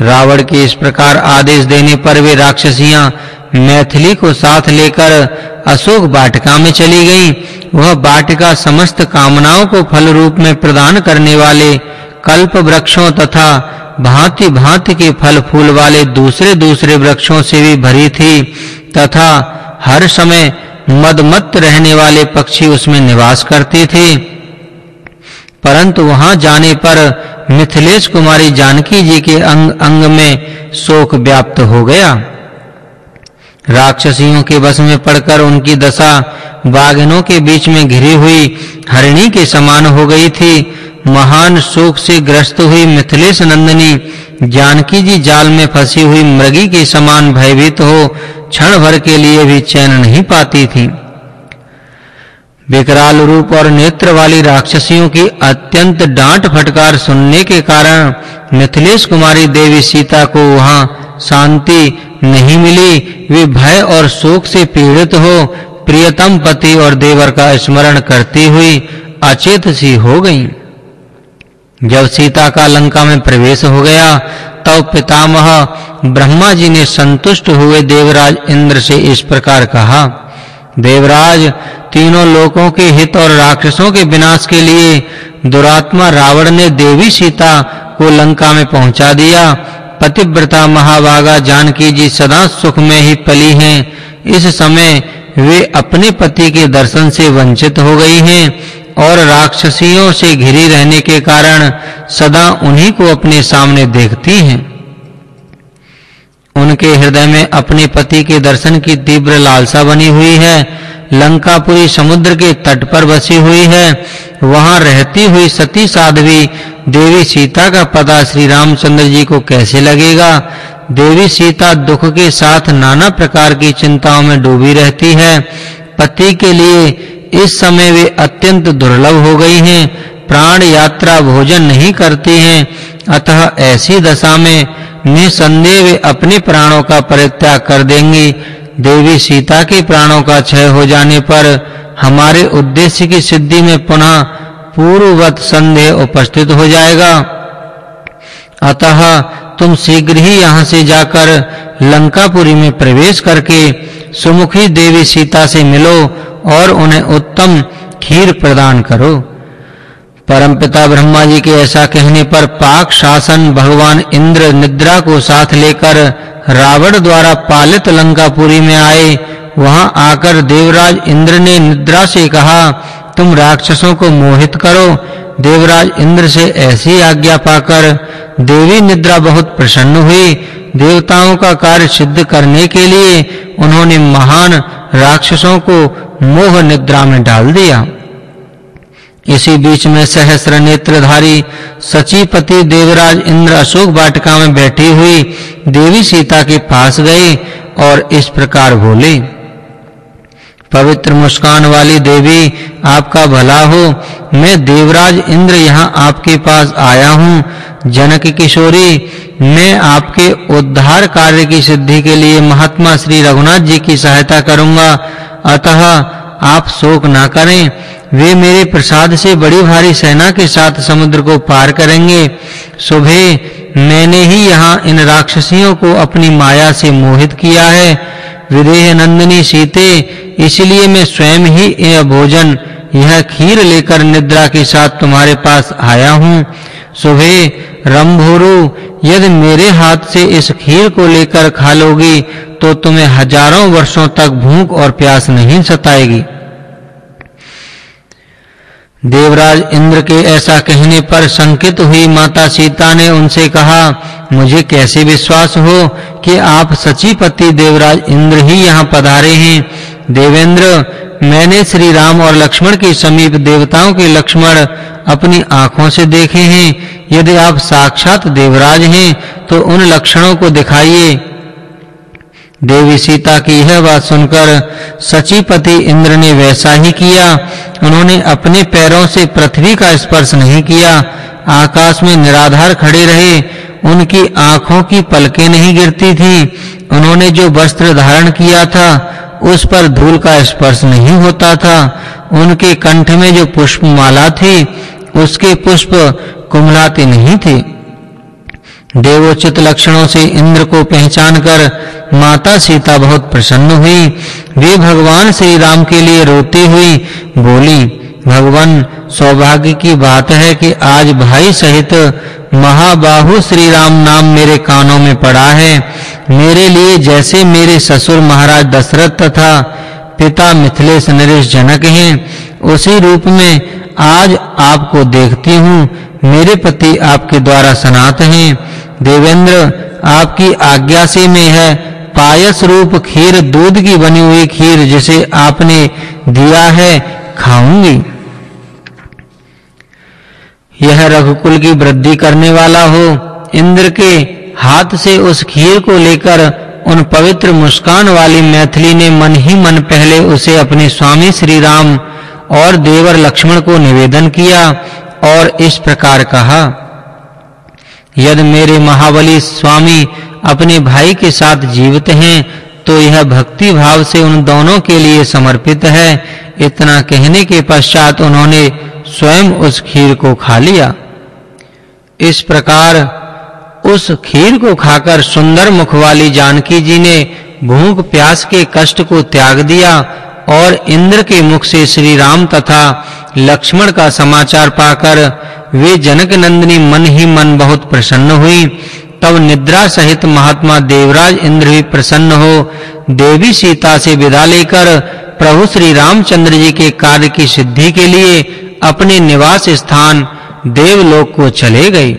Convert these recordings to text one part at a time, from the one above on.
रावण के इस प्रकार आदेश देने पर वे राक्षसियाँ मैथिली को साथ लेकर अशोक वाटिका में चली गईं। वह वाटिका समस्त कामनाओं को फल रूप में प्रदान करने वाले कल्प वृक्षों तथा भांति-भांति के फल फूल वाले दूसरे-दूसरे वृक्षों से भी भरी थी तथा हर समय मदमत्त रहने वाले पक्षी उसमें निवास करते थे। परंतु वहाँ जाने पर मिथिलेश कुमारी जानकी जी के अंग अंग में शोक व्याप्त हो गया। राक्षसियों के वश में पड़कर उनकी दशा बाघिनों के बीच में घिरी हुई हरिणी के समान हो गई थी। महान शोक से ग्रस्त हुई मिथिलेश नंदिनी जानकी जी जाल में फंसी हुई मृगी के समान भयभीत हो क्षण भर के लिए भी चैन नहीं पाती थी। विकराल रूप और नेत्र वाली राक्षसियों की अत्यंत डांट फटकार सुनने के कारण मिथिलेश कुमारी देवी सीता को वहाँ शांति नहीं मिली। वे भय और शोक से पीड़ित हो प्रियतम पति और देवर का स्मरण करती हुई अचेत सी हो गईं। जब सीता का लंका में प्रवेश हो गया, तब पितामह ब्रह्मा जी ने संतुष्ट हुए देवराज इंद्र से इस प्रकार कहा, देवराज तीनों लोकों के हित और राक्षसों के विनाश के लिए दुरात्मा रावण ने देवी सीता को लंका में पहुँचा दिया। पतिव्रता महाभागा जानकी जी सदा सुख में ही पली हैं। इस समय वे अपने पति के दर्शन से वंचित हो गई हैं और राक्षसियों से घिरी रहने के कारण सदा उन्हीं को अपने सामने देखती हैं। उनके हृदय में अपने पति के दर्शन की तीव्र लालसा बनी हुई है। लंकापुरी समुद्र के तट पर बसी हुई है। वहाँ रहती हुई सती साध्वी, देवी सीता का पता श्री रामचंद्र जी को कैसे लगेगा? देवी सीता दुख के साथ नाना प्रकार की चिंताओं में डूबी रहती है। पति के लिए इस समय वे अत्यंत दुर्लभ हो गई हैं। प्राण यात्रा भोजन नहीं करती हैं। अतः ऐसी दशा में निसंदेह वे अपने प्राणों का परित्याग कर देंगी। देवी सीता के प्राणों का क्षय हो जाने पर हमारे उद्देश्य की सिद्धि में पुनः पूर्ववत संदेह उपस्थित हो जाएगा। अतः तुम शीघ्र ही यहाँ से जाकर लंकापुरी में प्रवेश करके सुमुखी देवी सीता से मिलो और उन्हें उत्तम खीर प्रदान करो। परमपिता ब्रह्मा जी के ऐसा कहने पर पाक शासन भगवान इंद्र निद्रा को साथ लेकर रावण द्वारा पालित लंकापुरी में आए। वहाँ आकर देवराज इंद्र ने निद्रा से कहा, तुम राक्षसों को मोहित करो। देवराज इंद्र से ऐसी आज्ञा पाकर देवी निद्रा बहुत प्रसन्न हुई। देवताओं का कार्य सिद्ध करने के लिए उन्होंने महान राक्षसों को मोह निद्रा में डाल दिया। इसी बीच में सहस्र नेत्रधारी सचीपति देवराज इंद्र अशोक वाटिका में बैठी हुई देवी सीता के पास गए और इस प्रकार बोले, पवित्र मुस्कान वाली देवी, आपका भला हो। मैं देवराज इंद्र यहाँ आपके पास आया हूँ। जनक किशोरी, मैं आपके उद्धार कार्य की सिद्धि के लिए महात्मा श्री रघुनाथ जी की सहायता करूँगा। अतः आप शोक ना करें। वे मेरे प्रसाद से बड़ी भारी सेना के साथ समुद्र को पार करेंगे। सुबह मैंने ही यहाँ इन राक्षसियों को अपनी माया से मोहित किया है। विदेह नंदिनी सीते, इसलिए मैं स्वयं ही यह भोजन, यह खीर लेकर निद्रा के साथ तुम्हारे पास आया हूँ। सुबह, रंभोरु, यदि मेरे हाथ से इस खीर को लेकर खा लोगी तो तुम्हें हज़ारों वर्षों तक भूख और प्यास नहीं सताएगी। देवराज इंद्र के ऐसा कहने पर संकित हुई माता सीता ने उनसे कहा, मुझे कैसे विश्वास हो कि आप सचीपति देवराज इंद्र ही यहाँ पधारे हैं? देवेंद्र, मैंने श्री राम और लक्ष्मण के समीप देवताओं के लक्ष्मण अपनी आँखों से देखे हैं। यदि आप साक्षात देवराज हैं तो उन लक्षणों को दिखाइए। देवी सीता की यह बात सुनकर सचिपति इंद्र ने वैसा ही किया। उन्होंने अपने पैरों से पृथ्वी का स्पर्श नहीं किया। आकाश में निराधार खड़े रहे। उनकी आँखों की पलकें नहीं गिरती थी। उन्होंने जो वस्त्र धारण किया था उस पर धूल का स्पर्श नहीं होता था। उनके कंठ में जो पुष्प माला थी, उसके पुष्प कुमलाते नहीं थे। देवोचित लक्षणों से इंद्र को पहचान कर माता सीता बहुत प्रसन्न हुई। वे भगवान श्री राम के लिए रोती हुई बोली भगवान सौभाग्य की बात है कि आज भाई सहित महाबाहु श्री राम नाम मेरे कानों में पड़ा है। मेरे लिए जैसे मेरे ससुर महाराज दशरथ तथा पिता मिथिलेश नरेश जनक हैं, उसी रूप में आज आपको देखती हूँ। मेरे पति आपके द्वारा सनात हैं। देवेंद्र आपकी आज्ञा से मैं है। पायस रूप खीर दूध की बनी हुई खीर जिसे आपने दिया है खाऊँगी। यह रघुकुल की वृद्धि करने वाला हो, इंद्र के हाथ से उस खीर को लेकर उन पवित्र मुस्कान वाली मैथिली ने मन ही मन पहले उसे अपने स्वामी श्री राम और देवर लक्ष्मण को निवेदन किया और इस प्रकार कहा, यदि मेरे महाबली स्वामी अपने भाई के साथ जीवित हैं तो यह भक्ति भाव से उन दोनों के लिए समर्पित है। इतना कहने के पश्चात उन्होंने स्वयं उस खीर को खा लिया। इस प्रकार उस खीर को खाकर सुंदर मुख वाली जानकी जी ने भूख प्यास के कष्ट को त्याग दिया और इंद्र के मुख से श्री राम तथा लक्ष्मण का समाचार पाकर वे जनक नंदिनी मन ही मन बहुत प्रसन्न हुई। तब निद्रा सहित महात्मा देवराज इंद्र भी प्रसन्न हो, देवी सीता से विदा लेकर प्रभु श्री रामचंद्र जी के कार्य की सिद्धि के लिए अपने निवास स्थान देवलोक को चले गए।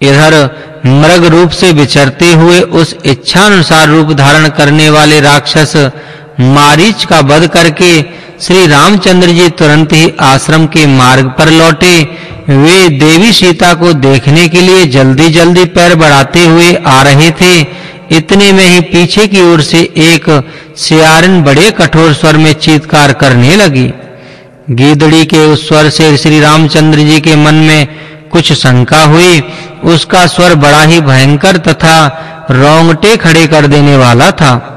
इधर मृग रूप से विचरते हुए उस इच्छा अनुसार रूप धारण करने वाले राक्षस मारीच का वध करके श्री रामचंद्र जी तुरंत ही आश्रम के मार्ग पर लौटे वे देवी सीता को देखने के लिए जल्दी-जल्दी पैर बढ़ाते हुए आ रहे थे। इतने में ही पीछे की ओर से एक सियारन बड़े कठोर स्वर में चीत्कार करने लगी। गीदड़ी के उस स्वर से श्री रामचंद्र जी के मन में कुछ शंका हुई। उसका स्वर बड़ा ही भयंकर तथा रोंगटे खड़े कर देने वाला था।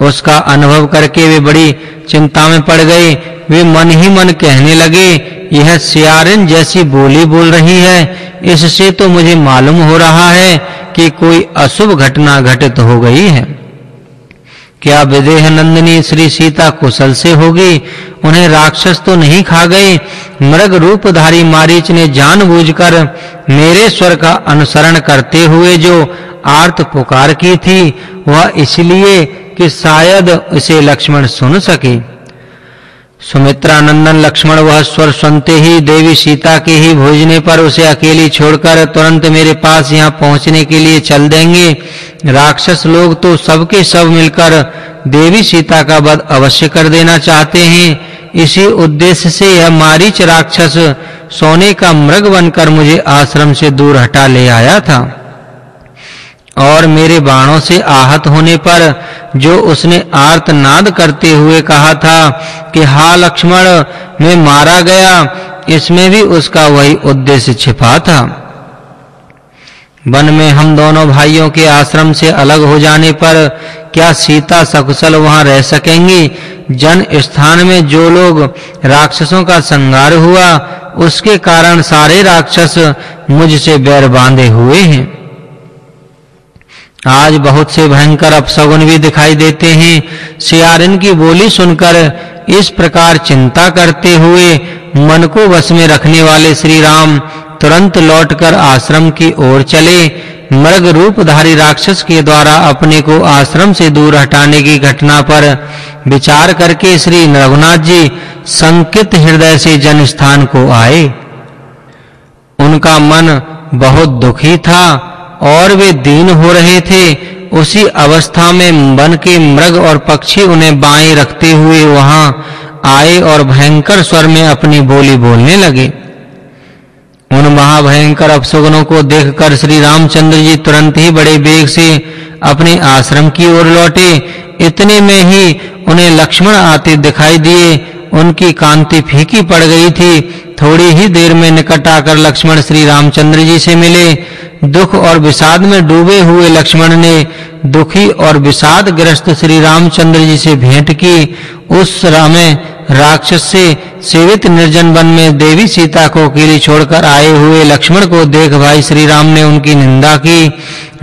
उसका अनुभव करके वे बड़ी चिंता में पड़ गए। वे मन ही मन कहने लगे यह सियारिन जैसी बोली बोल रही है। इससे तो मुझे मालूम हो रहा है कि कोई अशुभ घटना घटित हो गई है। क्या विदेह नंदिनी श्री सीता कुशल से होगी? उन्हें राक्षस तो नहीं खा गए। मृग रूपधारी मारीच ने जानबूझकर मेरे स्वर का अनुसरण करते हुए जो आर्त पुकार की थी, वह इसलिए कि शायद इसे लक्ष्मण सुन सके। सुमित्रा नंदन लक्ष्मण वह स्वर सुनते ही देवी सीता के ही भोजने पर उसे अकेली छोड़कर तुरंत मेरे पास यहाँ पहुँचने के लिए चल देंगे। राक्षस लोग तो सबके सब मिलकर देवी सीता का वध अवश्य कर देना चाहते हैं। इसी उद्देश्य से यह मारीच राक्षस सोने का मृग बनकर मुझे आश्रम से दूर हटा ले आया था। और मेरे बाणों से आहत होने पर जो उसने आर्तनाद करते हुए कहा था कि, हा लक्ष्मण, मैं मारा गया, इसमें भी उसका वही उद्देश्य छिपा था। वन में हम दोनों भाइयों के आश्रम से अलग हो जाने पर क्या सीता सकुशल वहाँ रह सकेंगी? जन स्थान में जो लोग राक्षसों का संहार हुआ, उसके कारण सारे राक्षस मुझसे बैर बांधे हुए हैं। आज बहुत से भयंकर अपशगुन भी दिखाई देते हैं। सियारिन की बोली सुनकर इस प्रकार चिंता करते हुए मन को वश में रखने वाले श्री राम तुरंत लौटकर आश्रम की ओर चले। मृग रूपधारी राक्षस के द्वारा अपने को आश्रम से दूर हटाने की घटना पर विचार करके श्री रघुनाथ जी संकित हृदय से जन स्थान को आए। उनका मन बहुत दुखी था। और वे दीन हो रहे थे, उसी अवस्था में वन के मृग और पक्षी उन्हें बाएँ रखते हुए वहाँ आए और भयंकर स्वर में अपनी बोली बोलने लगे। उन महाभयंकर अपशगुनों को देखकर श्री रामचंद्र जी तुरंत ही बड़े वेग से अपने आश्रम की ओर लौटे। इतने में ही उन्हें लक्ष्मण आते दिखाई दिए। उनकी कांति फीकी पड़ गई थी। थोड़ी ही देर में निकट आकर लक्ष्मण श्री रामचंद्र जी से मिले। दुख और विषाद में डूबे हुए लक्ष्मण ने दुखी और विषाद ग्रस्त श्री रामचंद्र जी से भेंट की। उस समय राक्षस से सेवित निर्जन वन में देवी सीता को अकेली छोड़कर आए हुए लक्ष्मण को देख भाई श्री राम ने उनकी निंदा की।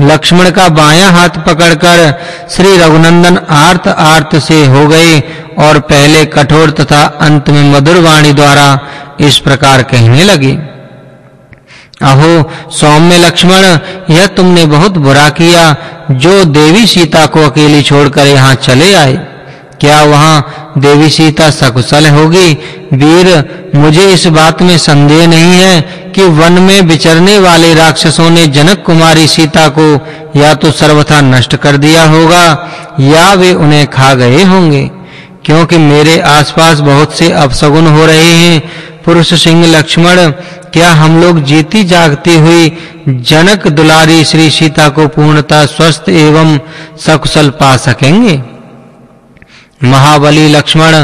लक्ष्मण का बायां हाथ पकड़कर श्री रघुनंदन आर्त आर्त से हो गए और पहले कठोर तथा अंत में मधुर वाणी द्वारा इस प्रकार कहने लगे। अहो, सौम्य लक्ष्मण, यह तुमने बहुत बुरा किया, जो देवी सीता को अकेली छोड़कर यहाँ चले आए। क्या वहाँ देवी सीता सकुशल होगी? वीर, मुझे इस बात में संदेह नहीं है कि वन में विचरने वाले राक्षसों ने जनक कुमारी सीता को या तो सर्वथा नष्ट कर दिया होगा, या वे उन्हें खा गए होंगे। क्योंकि मेरे आसपास बहुत से अपसगुन हो रहे हैं। पुरुष सिंह लक्ष्मण, क्या हम लोग जीती जागती हुई जनक दुलारी श्री सीता को पूर्णता स्वस्थ एवं सकुशल पा सकेंगे? महाबली लक्ष्मण,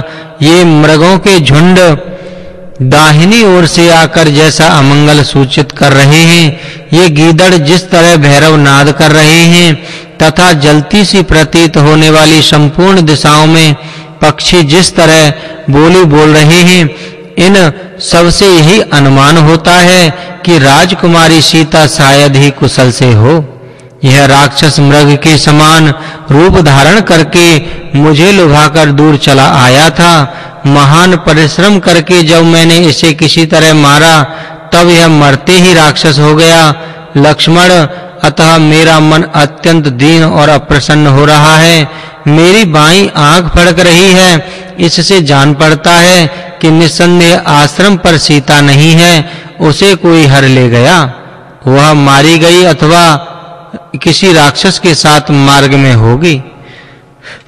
ये मृगों के झुंड दाहिनी ओर से आकर जैसा अमंगल सूचित कर रहे हैं, ये गीदड़ जिस तरह भैरव नाद कर रहे हैं, तथा जलती सी प्रतीत होने वाली संपूर्ण दिशाओं में पक्षी जिस तरह बोली बोल रहे हैं, इन सबसे यही अनुमान होता है कि राजकुमारी सीता शायद ही कुशल से हो। यह राक्षस मृग के समान रूप धारण करके मुझे लुभाकर दूर चला आया था। महान परिश्रम करके जब मैंने इसे किसी तरह मारा, तब यह मरते ही राक्षस हो गया। लक्ष्मण, अतः मेरा मन अत्यंत दीन और अप्रसन्न हो रहा है। मेरी बाई आँख फड़क रही है, इससे जान पड़ता है कि निस्संदेह आश्रम पर सीता नहीं है, उसे कोई हर ले गया। वह मारी गई अथवा किसी राक्षस के साथ मार्ग में होगी।